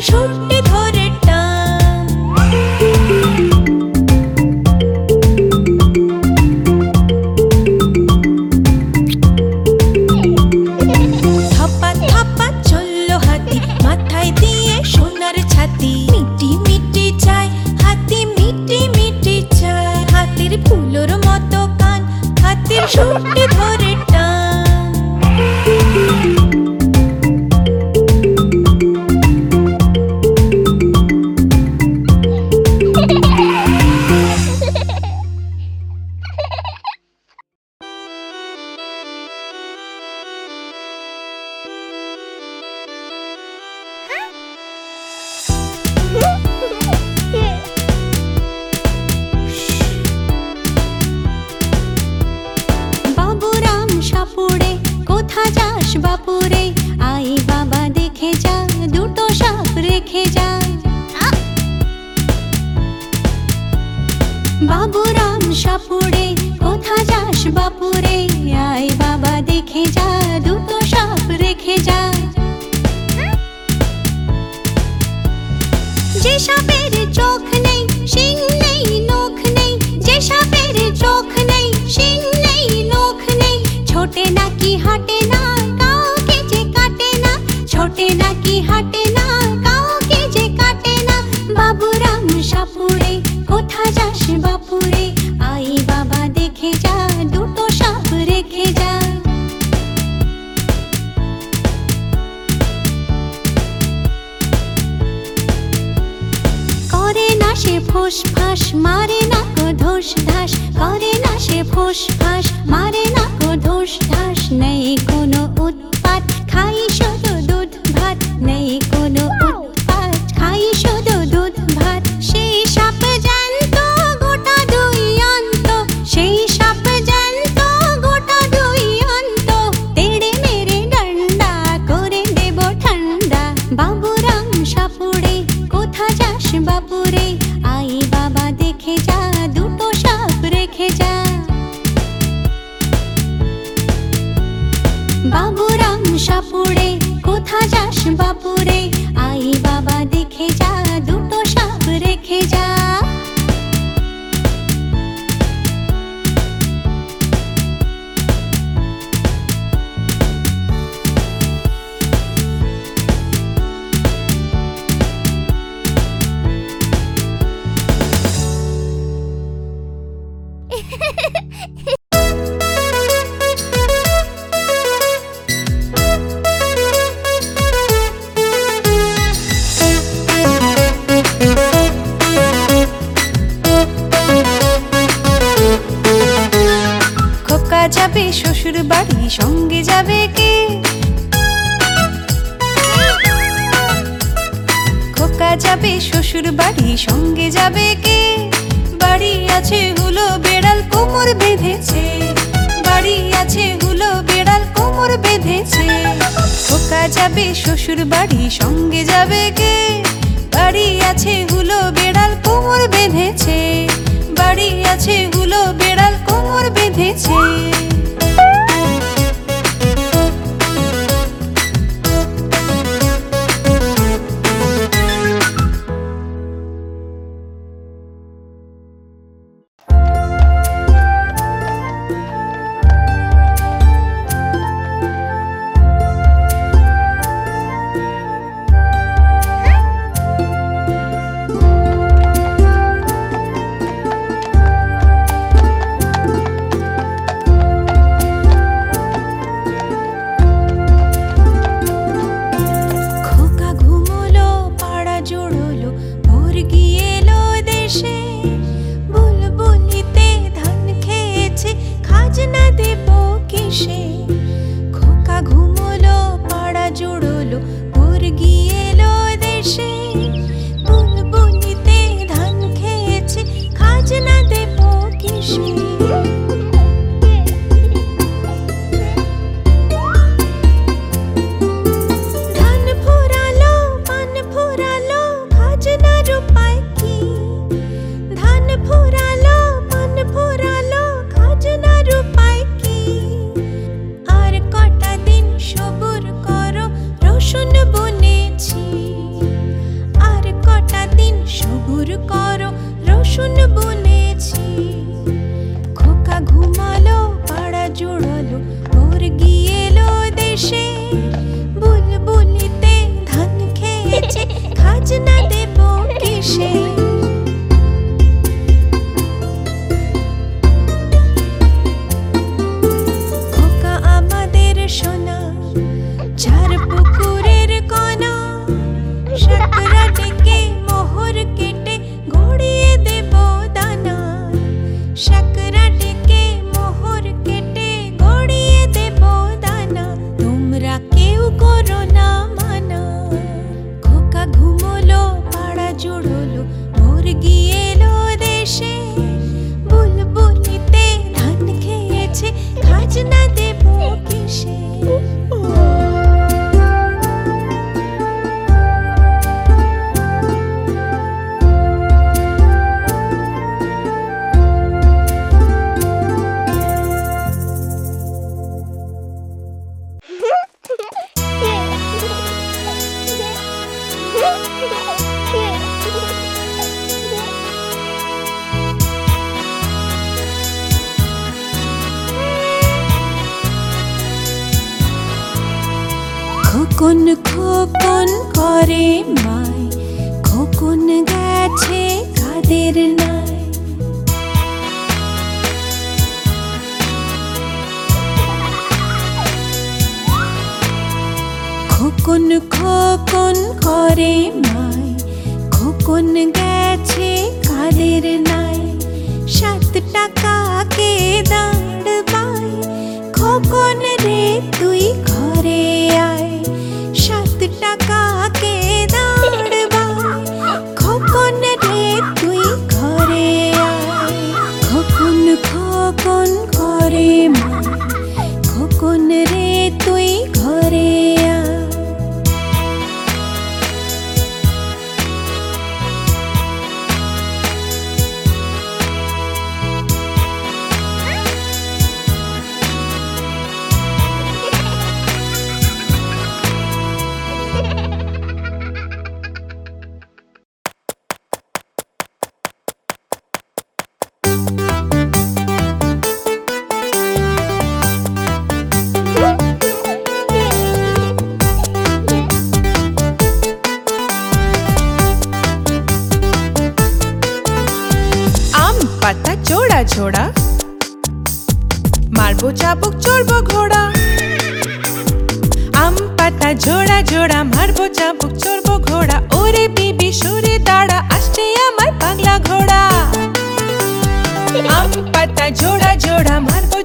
手 সে phos ফাঁস মারে না কো ধোস ধাস করে না সে ফোস ফাঁস মারে না কো ধোস ধাস নেই কোনো উত্তর শ্বশুর বাড়ি সঙ্গে যাবে কে? খোকা যাবে শ্বশুর বাড়ি সঙ্গে যাবে কে? বাড়ি আছে হুলো বেড়াল কোমর বেঁধেছে। বাড়ি আছে হুলো বেড়াল কোমর বেঁধেছে। খোকা যাবে শ্বশুর বাড়ি সঙ্গে যাবে কে? বাড়ি আছে হুলো বেড়াল কোমর বেঁধেছে। বাড়ি আছে হুলো বেড়াল কোমর বেঁধেছে। খোকন খোকন করে মাই খোকন গেছে কাদের নাই। খোকন খোকন করে মাই খোকন গেছে কাদের নাই। সাত টাকা কে দাঁড় বাই খোকন রে তুই ঘরে আয়। কাকে তুই ঘরে আয়। খোকন ঘরে মা খোকন রে তুই ঘরে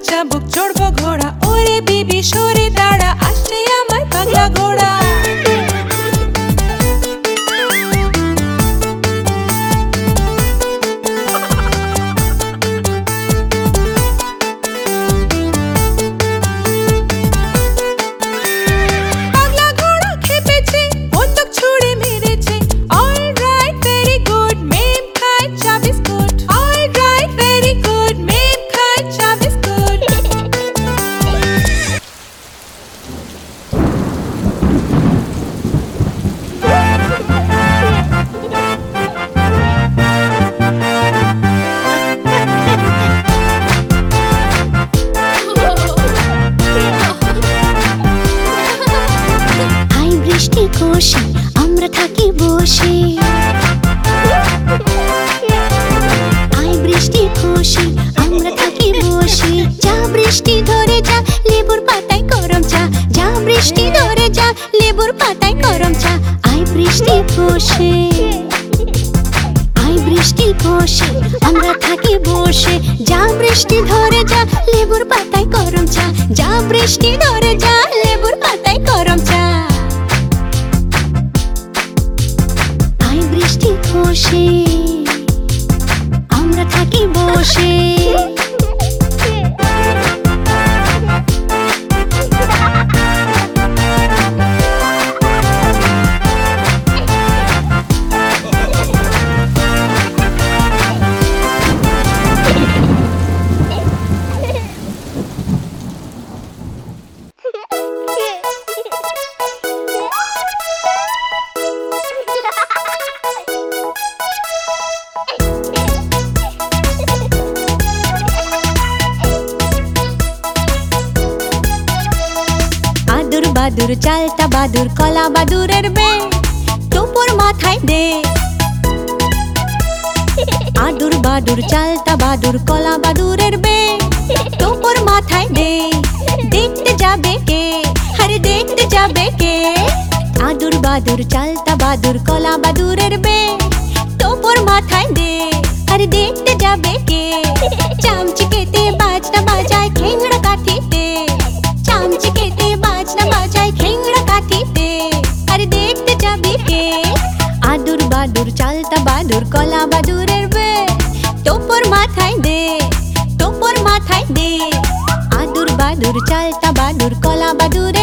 চাবুক চড়বো ঘোড়া ওরে বিবি সরে। আসে যা বৃষ্টি ধরে যা লেবুর পাতায় গরম চা যা বৃষ্টি ধরে যা বাদুর চালতা বাদুর, কলা বাদুরের বে টোপর মাথায় দে। আদুর বাদুর চালতা বাদুর, কলা বাদুরের বে টোপর মাথায় দে। দেখতে যাবে কে? আরে দেখতে যাবে কে? আদুর বাদুর চালতা বাদুর, কলা বাদুরের বে টোপর মাথায় দে। আরে দেখতে যাবে কে? চামচিকেতে বাদুর চালতা বাদুর, কলা বাদুরের বে। টোপর মাথায় দে, টোপর মাথায় দে। আদুর বাদুর, চালতা বাদুর, কলা বাদুরের বে